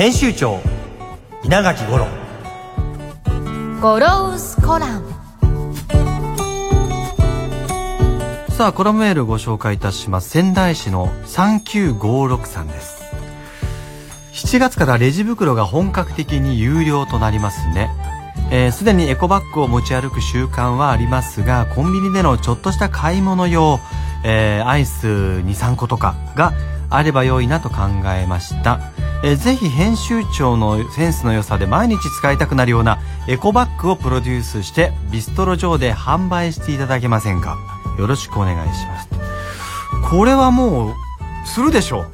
編集長稲垣五郎。ゴロウスコラム。さあコラムメールご紹介いたします。仙台市の3956さんです。7月からレジ袋が本格的に有料となりますね。えーすでにエコバッグを持ち歩く習慣はありますがコンビニでのちょっとした買い物用、えーアイス23個とかがあれば良いなと考えました、えーぜひ編集長のセンスの良さで毎日使いたくなるようなエコバッグをプロデュースしてビストロ上で販売していただけませんか？よろしくお願いします。これはもうするでしょ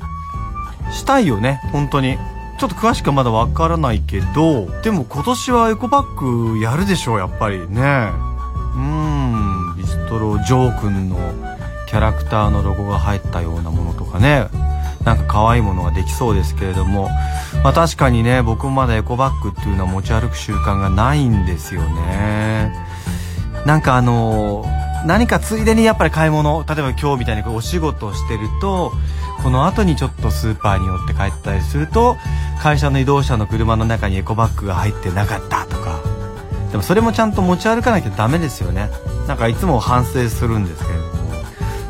う。したいよね本当に。ちょっと詳しくはまだわからないけどでも今年はエコバッグやるでしょうやっぱり。ねうん。ビストロジョー君のキャラクターのロゴが入ったようなものとかね。なんか可愛いものができそうですけれどもまあ確かにね僕もまだエコバッグっていうのは持ち歩く習慣がないんですよね。なんかあの何かついでにやっぱり買い物例えば今日みたいにこうお仕事をしてるとこの後にちょっとスーパーに寄って帰ったりすると会社の移動車の車の中にエコバッグが入ってなかったとか。でもそれもちゃんと持ち歩かなきゃダメですよね。なんかいつも反省するんですけど。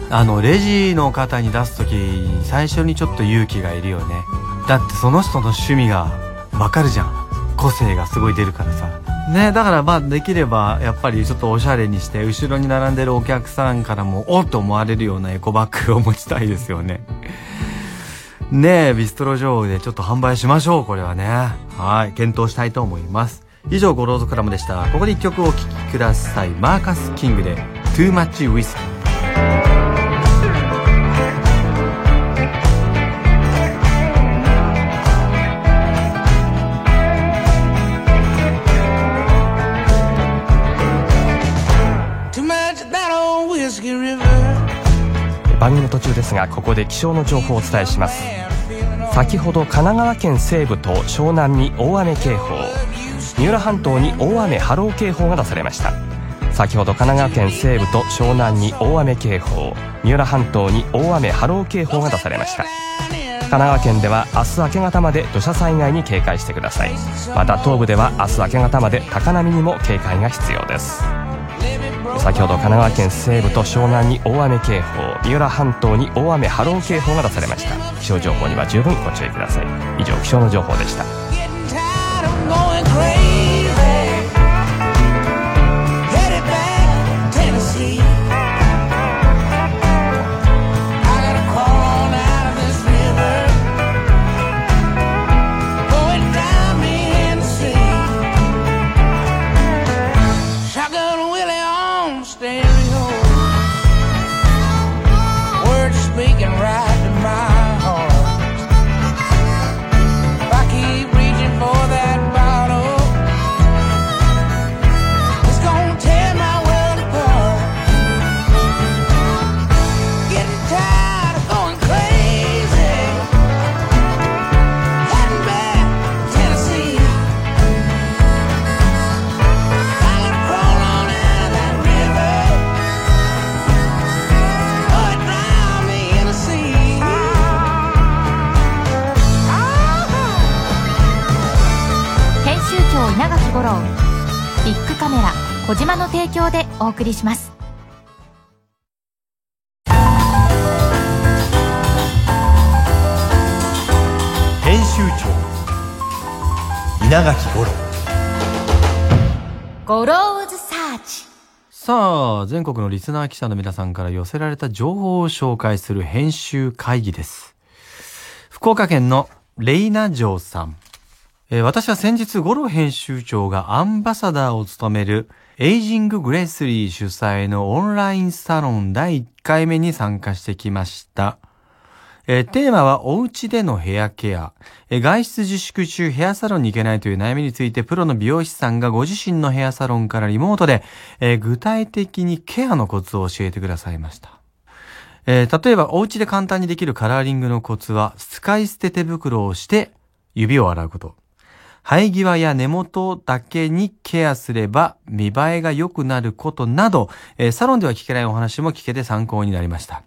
あのレジの方に出す時最初にちょっと勇気がいるよね。だってその人の趣味がわかるじゃん。個性がすごい出るからさ。ねだからまあできればやっぱりちょっとおしゃれにして後ろに並んでるお客さんからもおっと思われるようなエコバッグを持ちたいですよね。ねえビストロ上でちょっと販売しましょうこれはね。はい検討したいと思います。以上ゴローズクラムでした。ここで一曲お聴きください。マーカス・キングで「Too Much Whiskey」番組の途中ですがここで気象の情報をお伝えします。先ほど神奈川県西部と湘南に大雨警報。三浦半島に大雨波浪警報が出されました。先ほど神奈川県西部と湘南に大雨警報。三浦半島に大雨波浪警報が出されました。神奈川県では明日明け方まで土砂災害に警戒してください。また東部では明日明け方まで高波にも警戒が必要です。先ほど神奈川県西部と湘南に大雨警報三浦半島に大雨波浪警報が出されました。気象情報には十分ご注意ください。以上気象の情報でした。でお送りします。編集長稲垣五郎。ゴローズサーチ。さあ全国のリスナー記者の皆さんから寄せられた情報を紹介する編集会議です。福岡県のレイナ城さん、えー私は先日五郎編集長がアンバサダーを務めるAging Gracefully 主催のオンラインサロン第1回目に参加してきました。えーテーマはお家でのヘアケア。えー外出自粛中ヘアサロンに行けないという悩みについてプロの美容師さんがご自身のヘアサロンからリモートで、えー具体的にケアのコツを教えてくださいました。え例えばお家で簡単にできるカラーリングのコツは使い捨て手袋をして指を洗うこと。生え際や根元だけにケアすれば見栄えが良くなることなど、えーサロンでは聞けないお話も聞けて参考になりました。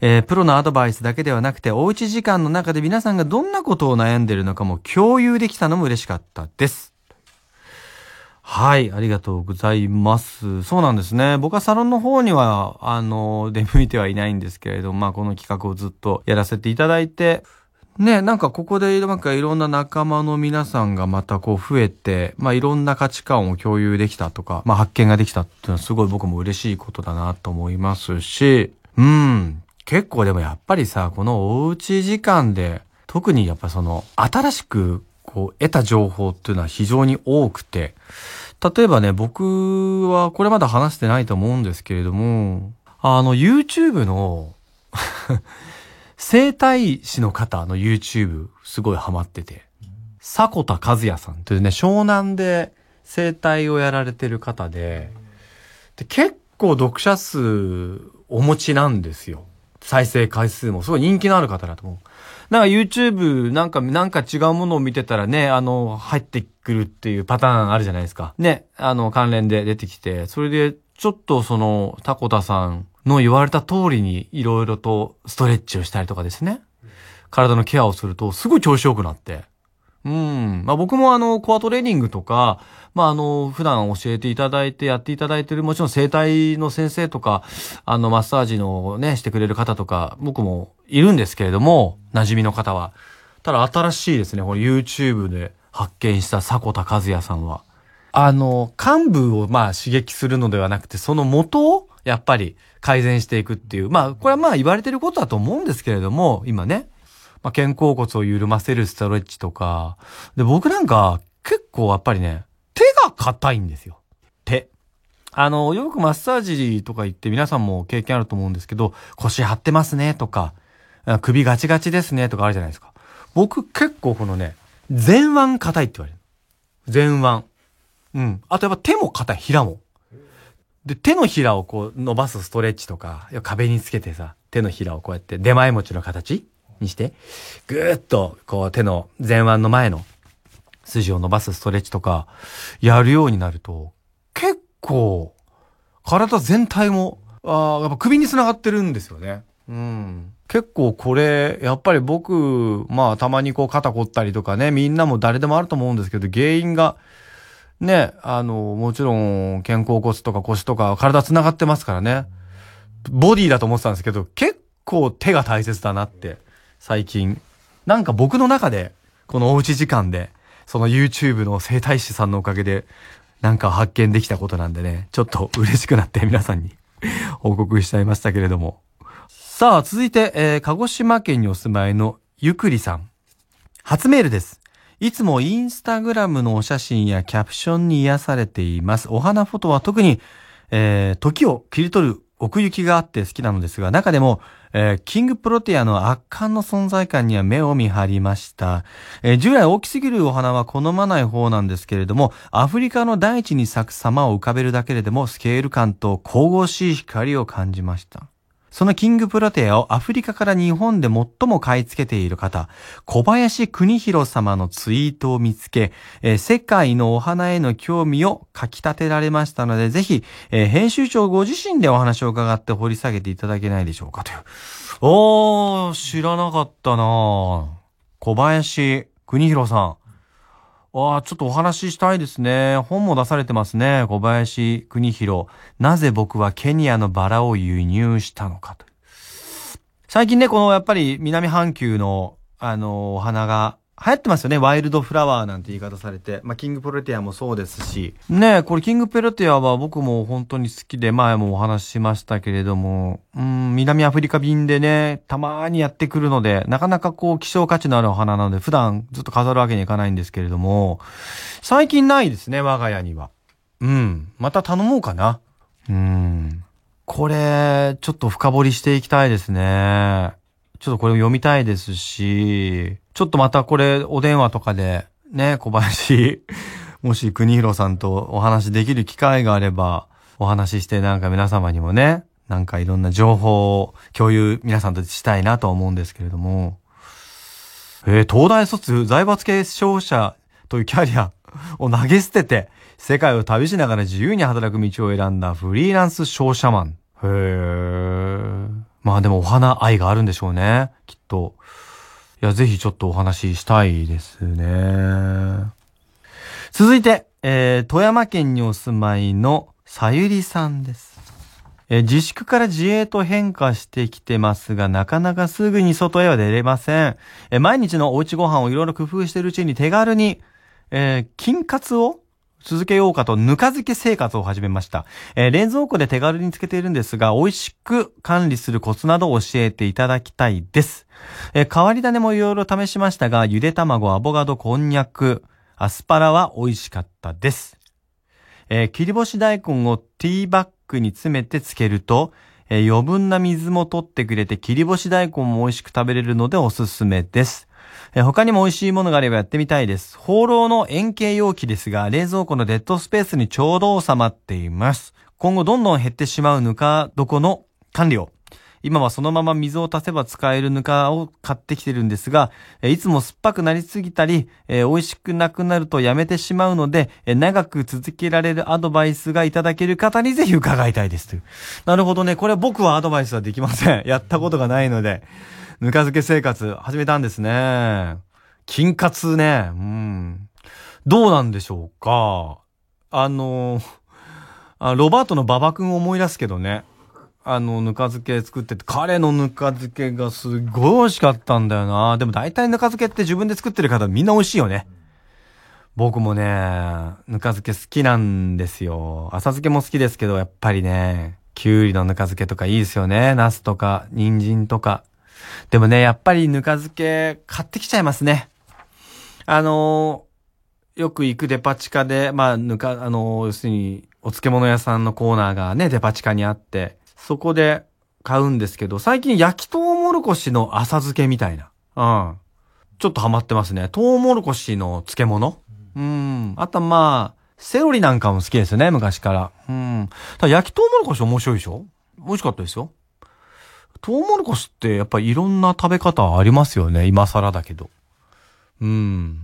えープロのアドバイスだけではなくて、おうち時間の中で皆さんがどんなことを悩んでいるのかも共有できたのも嬉しかったです。はい、ありがとうございます。そうなんですね。僕はサロンの方には、あの、出向いてはいないんですけれども、まあ、この企画をずっとやらせていただいて、ね、なんかここでなんかいろんな仲間の皆さんがまたこう増えて、まあいろんな価値観を共有できたとか、まあ発見ができたっていうのはすごい僕も嬉しいことだなと思いますし、うん、結構でもやっぱりさ、このおうち時間で、特にやっぱその新しくこう得た情報っていうのは非常に多くて、例えばね、僕はこれまだ話してないと思うんですけれども、あの YouTube の 生体師の方の YouTube すごいハマってて、迫田和也さんというね、湘南で生体をやられてる方で、で結構読者数お持ちなんですよ。再生回数もすごい人気のある方だと思う。なんか YouTube なんか、なんか違うものを見てたらね、あの、入ってくるっていうパターンあるじゃないですか。ね、あの、関連で出てきて、それで、ちょっとその、タコタさんの言われた通りに、いろいろとストレッチをしたりとかですね。体のケアをすると、すごい調子良くなって。うん。まあ僕もあの、コアトレーニングとか、まああの、普段教えていただいてやっていただいてる、もちろん整体の先生とか、あの、マッサージのね、してくれる方とか、僕もいるんですけれども、馴染みの方は。ただ新しいですね、これ YouTube で発見した迫田和也さんは。あの、幹部をまあ刺激するのではなくて、その元をやっぱり改善していくっていう。まあ、これはまあ言われてることだと思うんですけれども、今ね。まあ、肩甲骨を緩ませるストレッチとか。で、僕なんか結構やっぱりね、手が硬いんですよ。手。あの、よくマッサージとか行って皆さんも経験あると思うんですけど、腰張ってますねとか、あ首ガチガチですねとかあるじゃないですか。僕結構このね、前腕硬いって言われる。前腕。うん。あとやっぱ手も硬い、平も。で、手のひらをこう伸ばすストレッチとか、壁につけてさ、手のひらをこうやって出前持ちの形にして、ぐーっとこう手の前腕の前の筋を伸ばすストレッチとか、やるようになると、結構、体全体も、あーやっぱ首に繋がってるんですよね。うん。結構これ、やっぱり僕、まあたまにこう肩凝ったりとかね、みんなも誰でもあると思うんですけど、原因が、ね、あの、もちろん、肩甲骨とか腰とか体繋がってますからね。ボディだと思ってたんですけど、結構手が大切だなって、最近。なんか僕の中で、このおうち時間で、その YouTube の生態師さんのおかげで、なんか発見できたことなんでね、ちょっと嬉しくなって皆さんに 報告しちゃいましたけれども。さあ、続いて、えー鹿児島県にお住まいのゆくりさん。初メールです。いつもインスタグラムのお写真やキャプションに癒されています。お花フォトは特に、えー時を切り取る奥行きがあって好きなのですが、中でも、えーキングプロテアの圧巻の存在感には目を見張りました。えー従来大きすぎるお花は好まない方なんですけれども、アフリカの大地に咲く様を浮かべるだけでもスケール感と神々しい光を感じました。そのキングプロテアをアフリカから日本で最も買い付けている方、小林邦弘様のツイートを見つけ、えー世界のお花への興味をかき立てられましたので、ぜひ、えー編集長ご自身でお話を伺って掘り下げていただけないでしょうかという。おー、知らなかったなぁ小林邦弘さん。ああ、ちょっとお話ししたいですね。本も出されてますね。小林邦弘。なぜ僕はケニアのバラを輸入したのかと。最近ね、このやっぱり南半球の、あの、お花が流行ってますよね。ワイルドフラワーなんて言い方されて。まあ、キングプロテアもそうですし。ねこれキングプロテアは僕も本当に好きで前もお話ししましたけれども、うん、南アフリカ便でね、たまーにやってくるので、なかなかこう希少価値のあるお花なので、普段ずっと飾るわけにいかないんですけれども、最近ないですね、我が家には。うん。また頼もうかな。うん。これ、ちょっと深掘りしていきたいですね。ちょっとこれを読みたいですし、ちょっとまたこれお電話とかで、ね、小林、もし国広さんとお話しできる機会があれば、お話ししてなんか皆様にもね、なんかいろんな情報を共有皆さんとしたいなと思うんですけれども、えー東大卒財閥系商社というキャリアを投げ捨てて、世界を旅しながら自由に働く道を選んだフリーランス商社マン。へー。まあでもお花愛があるんでしょうね。きっと。いや、ぜひちょっとお話ししたいですね。続いて、えー、富山県にお住まいのさゆりさんです。えー自粛から自営と変化してきてますが、なかなかすぐに外へは出れません。えー毎日のおうちご飯をいろいろ工夫しているうちに手軽に、えー金カツを続けようかとぬか漬け生活を始めました。えー冷蔵庫で手軽につけているんですが、美味しく管理するコツなどを教えていただきたいです。えー変わり種もいろいろ試しましたが、ゆで卵、アボカド、こんにゃく、アスパラは美味しかったです。えー切り干し大根をティーバッグに詰めて漬けると、えー余分な水も取ってくれて切り干し大根も美味しく食べれるのでおすすめです。他にも美味しいものがあればやってみたいです。放浪の円形容器ですが、冷蔵庫のデッドスペースにちょうど収まっています。今後どんどん減ってしまうぬか床の管理を。今はそのまま水を足せば使えるぬかを買ってきてるんですが、いつも酸っぱくなりすぎたり、えー美味しくなくなるとやめてしまうので、えー長く続けられるアドバイスがいただける方にぜひ伺いたいですという。なるほどね。これ僕はアドバイスはできません。やったことがないので、ぬか漬け生活始めたんですね。金カツね。うん。どうなんでしょうか。あのあロバートの馬場くんを思い出すけどね。あの、ぬか漬け作ってて、彼のぬか漬けがすごい美味しかったんだよな。でも大体ぬか漬けって自分で作ってる方みんな美味しいよね。僕もね、ぬか漬け好きなんですよ。浅漬けも好きですけど、やっぱりね、きゅうりのぬか漬けとかいいですよね。ナスとか、人参とか。でもね、やっぱりぬか漬け買ってきちゃいますね。あのーよく行くデパ地下で、まあ、ぬか、あのー要するに、お漬物屋さんのコーナーがね、デパ地下にあって、そこで買うんですけど、最近焼きとうもろこしの浅漬けみたいな。うん。ちょっとハマってますね。とうもろこしの漬物うん。あとはまあ、セロリなんかも好きですよね、昔から。うん。ただ焼きとうもろこし面白いでしょ？美味しかったですよ。とうもろこしってやっぱりいろんな食べ方ありますよね。今更だけど。うん。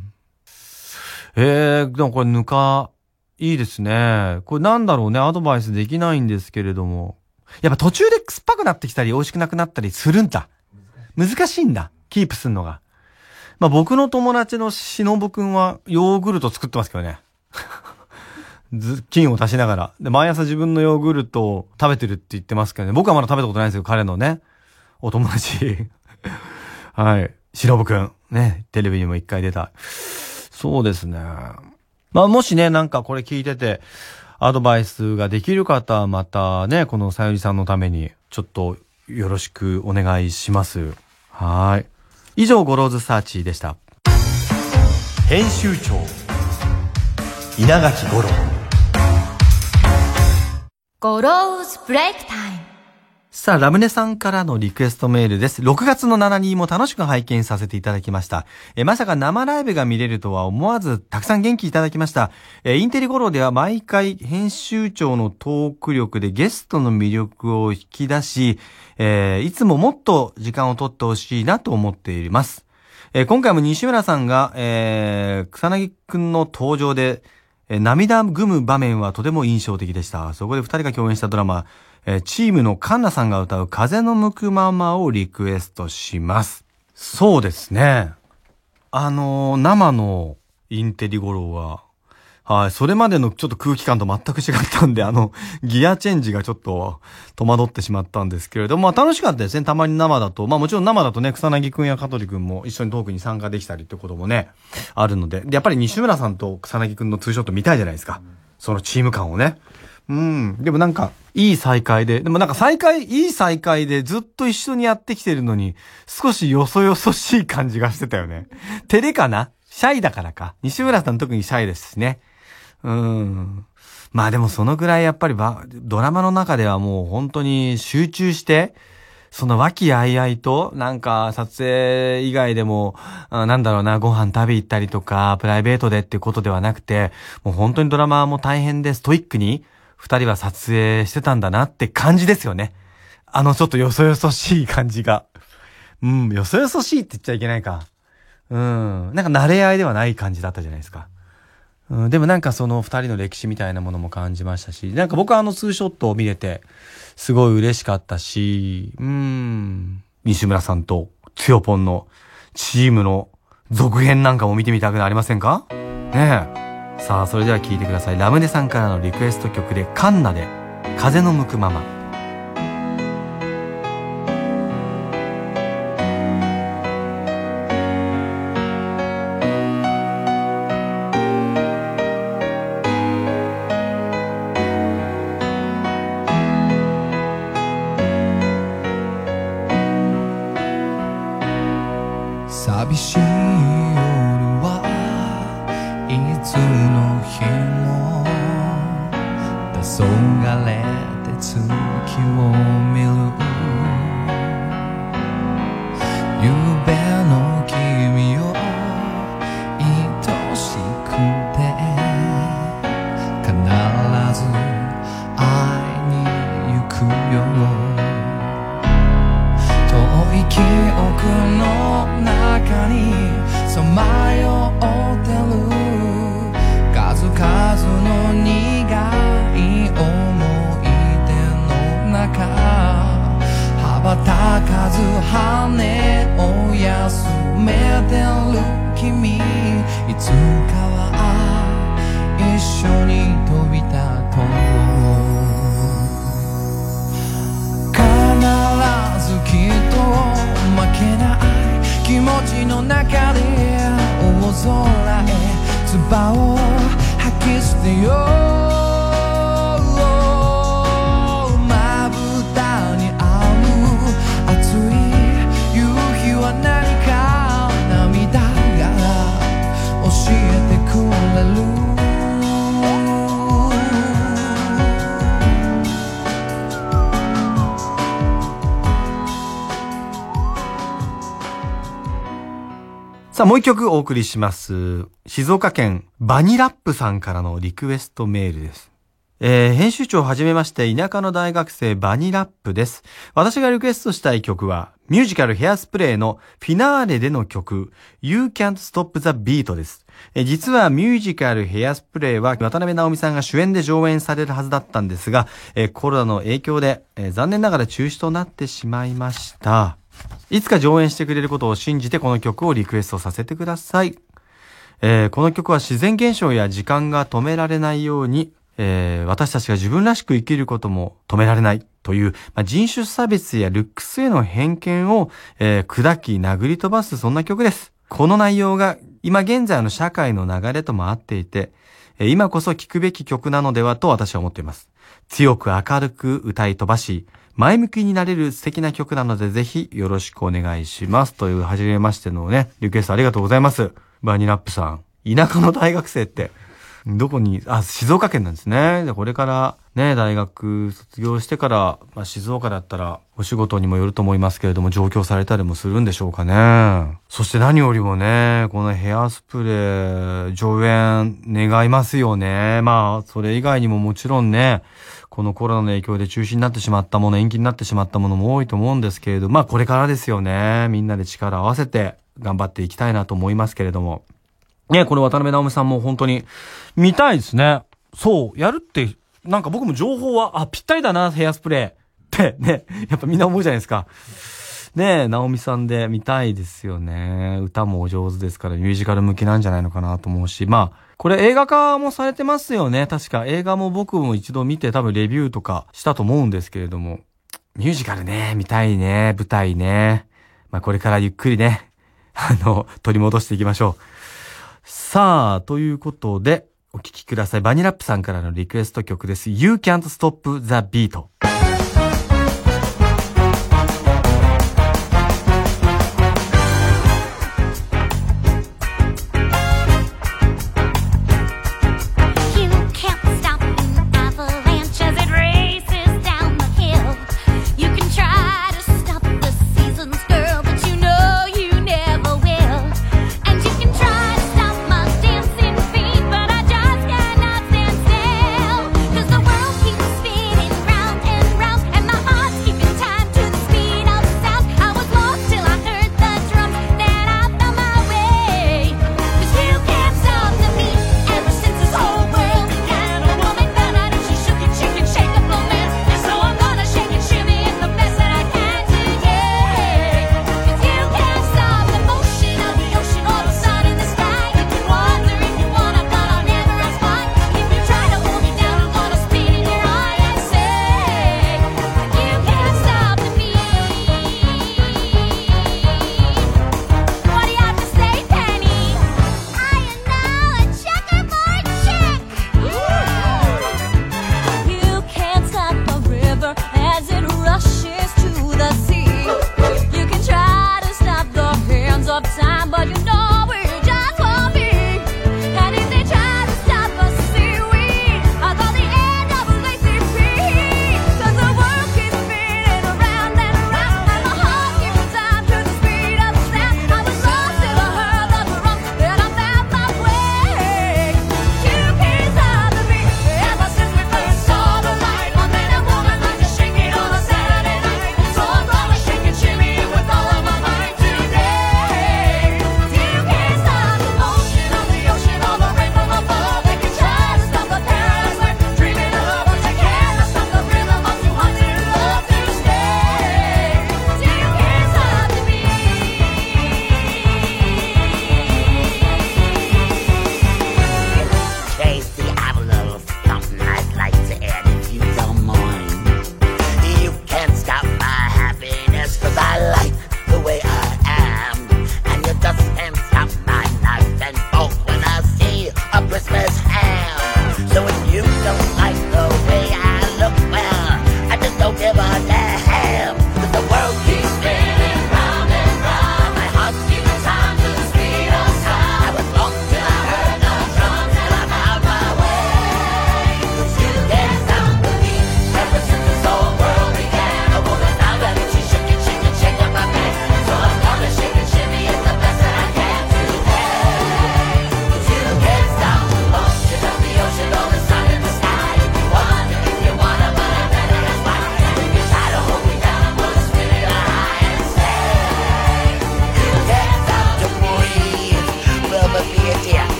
えー、でもこれぬか、いいですね。これなんだろうね、アドバイスできないんですけれども。やっぱ途中で酸っぱくなってきたり美味しくなくなったりするんだ。難しいんだ。キープすんのが。まあ僕の友達のしのぶくんはヨーグルト作ってますけどね。ズッキンを足しながら。で、毎朝自分のヨーグルトを食べてるって言ってますけどね。僕はまだ食べたことないんですよ、彼のね。お友達。はい。しのぶくん。ね。テレビにも一回出た。そうですね。まあもしね、なんかこれ聞いてて、アドバイスができる方はまたね、このさゆりさんのために、ちょっとよろしくお願いします。はい。以上、ゴローズサーチでした。編集長稲垣五郎ゴローズブレイクタイムさあ、ラムネさんからのリクエストメールです。6月の7日も楽しく拝見させていただきました。え、まさか生ライブが見れるとは思わず、たくさん元気いただきました。え、インテリゴロでは毎回編集長のトーク力でゲストの魅力を引き出し、えーいつももっと時間を取ってほしいなと思っています。え今回も西村さんが、えー草薙くんの登場で、え涙ぐむ場面はとても印象的でした。そこで二人が共演したドラマ、えチームのカンナさんが歌う風の向くままをリクエストします。そうですね。あのー生のインテリゴロは、はい、それまでのちょっと空気感と全く違ったんで、あの、ギアチェンジがちょっと戸惑ってしまったんですけれども、まあ楽しかったですね。たまに生だと。まあもちろん生だとね、草薙くんや香取くんも一緒にトークに参加できたりってこともね、あるので。で、やっぱり西村さんと草薙くんのツーショット見たいじゃないですか。そのチーム感をね。うん。でもなんか、いい再会で、でもなんか再会、いい再会でずっと一緒にやってきてるのに、少しよそよそしい感じがしてたよね。照れかな？シャイだからか。西村さん特にシャイですしね。うん。まあでもそのぐらいやっぱりばドラマの中ではもう本当に集中して、その和気あいあいと、なんか撮影以外でも、なんだろうな、ご飯食べ行ったりとか、プライベートでっていうことではなくて、もう本当にドラマも大変でストイックに、二人は撮影してたんだなって感じですよね。あのちょっとよそよそしい感じが。うん、よそよそしいって言っちゃいけないか。うん、なんか慣れ合いではない感じだったじゃないですか。うん、でもなんかその二人の歴史みたいなものも感じましたし、なんか僕はあのツーショットを見れて、すごい嬉しかったし、うん、西村さんとつよぽんのチームの続編なんかも見てみたくなりませんか？ねえ。さあ、それでは聴いてください。ラムネさんからのリクエスト曲で、カンナで、風の向くまま。はいつの日も黄昏て月を見るの中で大空へ唾を吐き捨てよ。うさあ、もう一曲お送りします。静岡県バニラップさんからのリクエストメールです。えー編集長をはじめまして、田舎の大学生バニラップです。私がリクエストしたい曲は、ミュージカルヘアスプレーのフィナーレでの曲、You Can't Stop the Beat です。えー実はミュージカルヘアスプレーは渡辺直美さんが主演で上演されるはずだったんですが、えーコロナの影響で、えー残念ながら中止となってしまいました。いつか上演してくれることを信じてこの曲をリクエストさせてください。えーこの曲は自然現象や時間が止められないように、えー私たちが自分らしく生きることも止められないという、まあ、人種差別やルックスへの偏見を、えー砕き殴り飛ばすそんな曲です。この内容が今現在の社会の流れとも合っていて、え今こそ聴くべき曲なのではと私は思っています。強く明るく歌い飛ばし、前向きになれる素敵な曲なのでぜひよろしくお願いします。という、はじめましてのね、リクエストありがとうございます。バニラップさん。田舎の大学生って、どこに、あ、静岡県なんですね。で、これから、ね、大学卒業してから、まあ、静岡だったら、お仕事にもよると思いますけれども、上京されたりもするんでしょうかね。そして何よりもね、このヘアスプレー、上演願いますよね。まあ、それ以外にももちろんね、このコロナの影響で中止になってしまったもの、延期になってしまったものも多いと思うんですけれど、まあこれからですよね。みんなで力を合わせて頑張っていきたいなと思いますけれども。ね、これ渡辺直美さんも本当に見たいですね。そう、やるって、なんか僕も情報は、あ、ぴったりだな、ヘアスプレー。ってね、やっぱみんな思うじゃないですか。ねえ、直美さんで見たいですよね。歌もお上手ですからミュージカル向きなんじゃないのかなと思うし、まあ、これ映画化もされてますよね。確か映画も僕も一度見て多分レビューとかしたと思うんですけれども、ミュージカルね、見たいね、舞台ね。まあこれからゆっくりね、あの、取り戻していきましょう。さあ、ということで、お聴きください。バニラップさんからのリクエスト曲です。You Can't Stop the Beat。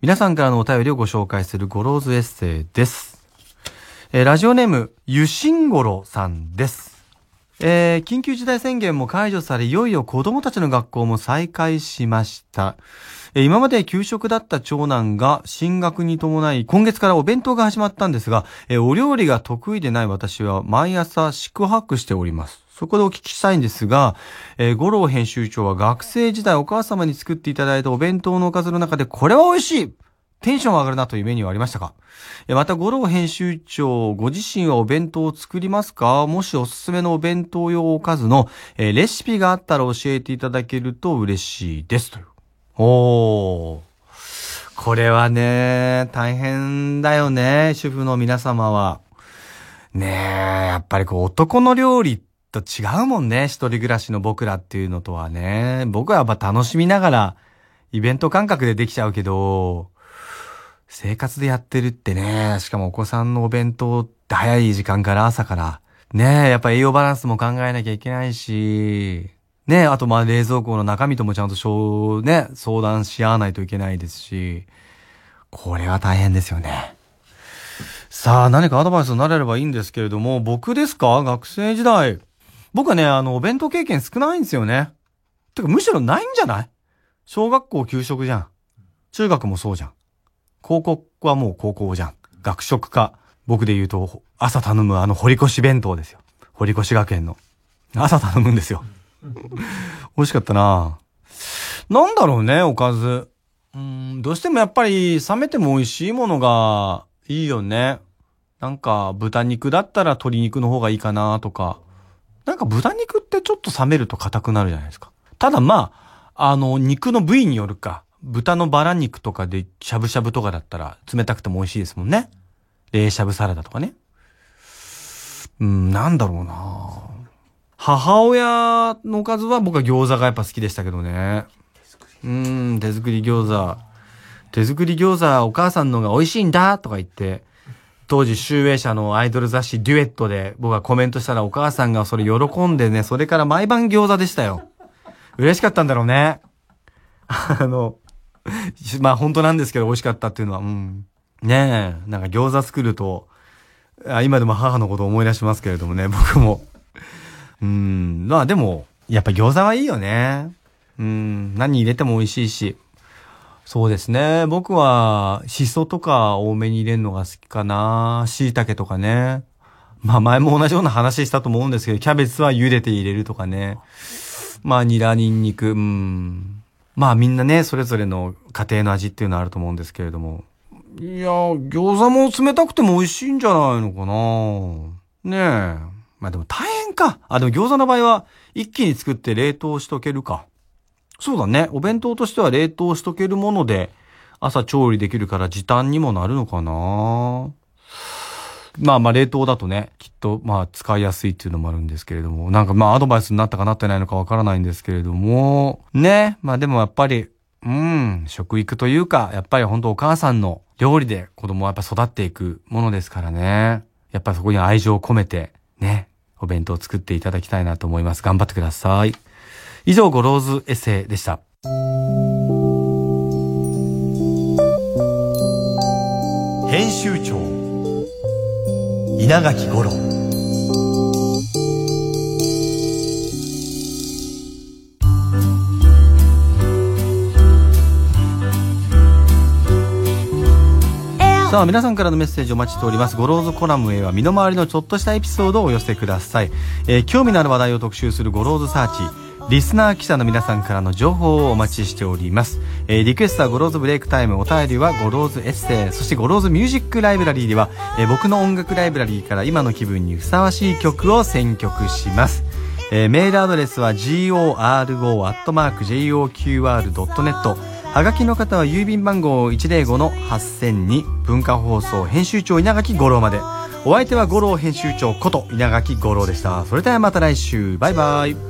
皆さんからのお便りをご紹介するゴローズエッセイです。えーラジオネーム、ゆしんごろさんです。えー緊急事態宣言も解除され、いよいよ子供たちの学校も再開しました。えー今まで給食だった長男が進学に伴い、今月からお弁当が始まったんですが、えーお料理が得意でない私は毎朝宿泊しております。そこでお聞きしたいんですが、えー五郎編集長は学生時代お母様に作っていただいたお弁当のおかずの中でこれは美味しいテンション上がるなというメニューはありましたか？えまた、五郎編集長、ご自身はお弁当を作りますか？もしおすすめのお弁当用おかずの、えーレシピがあったら教えていただけると嬉しいです。という。おー。これはね、大変だよね、主婦の皆様は。ねえ、やっぱりこう男の料理ってと違うもんね、一人暮らしの僕らっていうのとはね。僕はやっぱ楽しみながら、イベント感覚でできちゃうけど、生活でやってるってね、しかもお子さんのお弁当って早い時間から朝から、ねえ、やっぱ栄養バランスも考えなきゃいけないし、ねえ、あとまあ冷蔵庫の中身ともちゃんとしょう、ね、相談し合わないといけないですし、これは大変ですよね。さあ、何かアドバイスになれればいいんですけれども、僕ですか？学生時代。僕はね、あの、お弁当経験少ないんですよね。てか、むしろないんじゃない？小学校給食じゃん。中学もそうじゃん。高校はもう高校じゃん。学食か。僕で言うと、朝頼むあの堀越弁当ですよ。堀越学園の。朝頼むんですよ。美味しかったななんだろうね、おかず。うん、どうしてもやっぱり冷めても美味しいものがいいよね。なんか豚肉だったら鶏肉の方がいいかなとか。なんか豚肉ってちょっと冷めると硬くなるじゃないですか。ただまあ、あの、肉の部位によるか。豚のバラ肉とかでしゃぶしゃぶとかだったら冷たくても美味しいですもんね。冷しゃぶサラダとかね。うん、なんだろうな母親のおかずは僕は餃子がやっぱ好きでしたけどね。うん、手作り餃子。手作り餃子お母さんのが美味しいんだとか言って、当時集英社のアイドル雑誌デュエットで僕がコメントしたらお母さんがそれ喜んでね、それから毎晩餃子でしたよ。嬉しかったんだろうね。あの、まあ本当なんですけど美味しかったっていうのは、うん。ねえ、なんか餃子作ると、あ今でも母のことを思い出しますけれどもね、僕も。うん、まあでも、やっぱ餃子はいいよね。うん、何入れても美味しいし。そうですね。僕は、シソとか多めに入れるのが好きかな。椎茸とかね。まあ前も同じような話したと思うんですけど、キャベツは茹でて入れるとかね。まあニラ、ニンニク、うん。まあみんなね、それぞれの家庭の味っていうのはあると思うんですけれども。いや、餃子も冷たくても美味しいんじゃないのかな。ねえ。まあでも大変か。あ、でも餃子の場合は一気に作って冷凍しとけるか。そうだね。お弁当としては冷凍しとけるもので朝調理できるから時短にもなるのかな。まあまあ冷凍だとね、きっとまあ使いやすいっていうのもあるんですけれども、なんかまあアドバイスになったかなってないのかわからないんですけれども、ね。まあでもやっぱり、うん、食育というか、やっぱり本当お母さんの料理で子供はやっぱ育っていくものですからね。やっぱりそこに愛情を込めて、ね、お弁当を作っていただきたいなと思います。頑張ってください。以上、ゴローズエッセイでした。編集長稲垣五郎。さあ皆さんからのメッセージお待ちしております。ゴローズコラムへは身の回りのちょっとしたエピソードをお寄せください、えー興味のある話題を特集するゴローズサーチリスナー記者の皆さんからの情報をお待ちしております、えーリクエストはゴローズブレイクタイムお便りはゴローズエッセイそしてゴローズミュージックライブラリーでは、えー僕の音楽ライブラリーから今の気分にふさわしい曲を選曲します。えーメールアドレスは goro.joqr.net はがきの方は郵便番号105-8000に文化放送編集長稲垣吾郎まで。お相手は五郎編集長こと稲垣吾郎でした。それではまた来週。バイバイ。